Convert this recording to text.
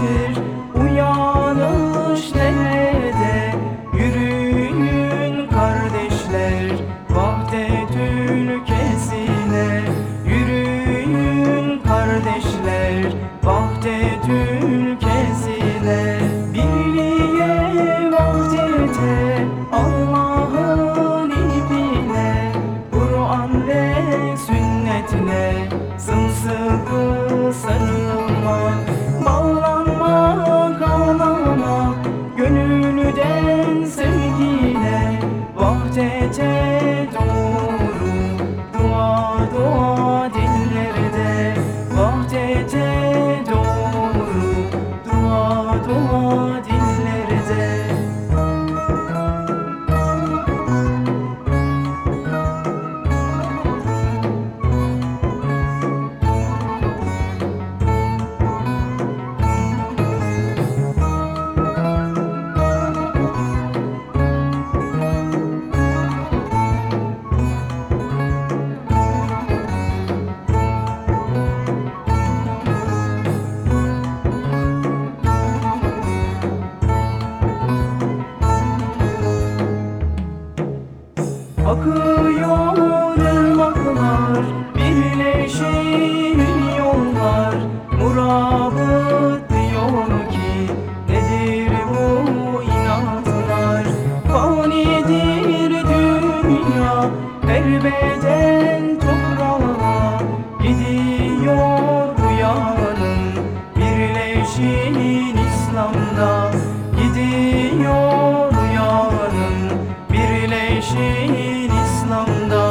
kardeşidir uyanış nerede? Yürüyün kardeşler vahdetül kesine Yürüyün kardeşler vahdetül kesine Birliğe vahdete Allah'ın ipine Kur'an ve sünnetle Sımsıkı sarılmak Vahdete doğru Dua dua dillerde Vahdete doğru Dua dua dünya, her beden toprağa Gidiyor uyanın, birleşin İslam'da Gidiyor uyanın, birleşin İslam'da